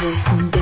Jesus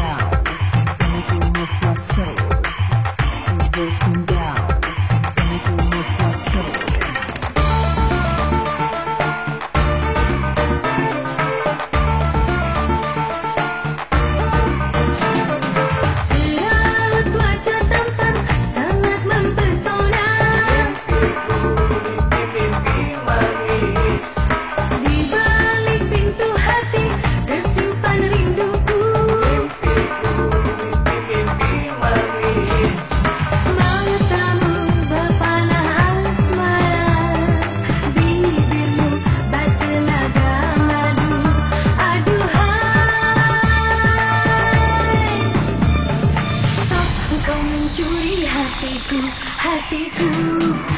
you.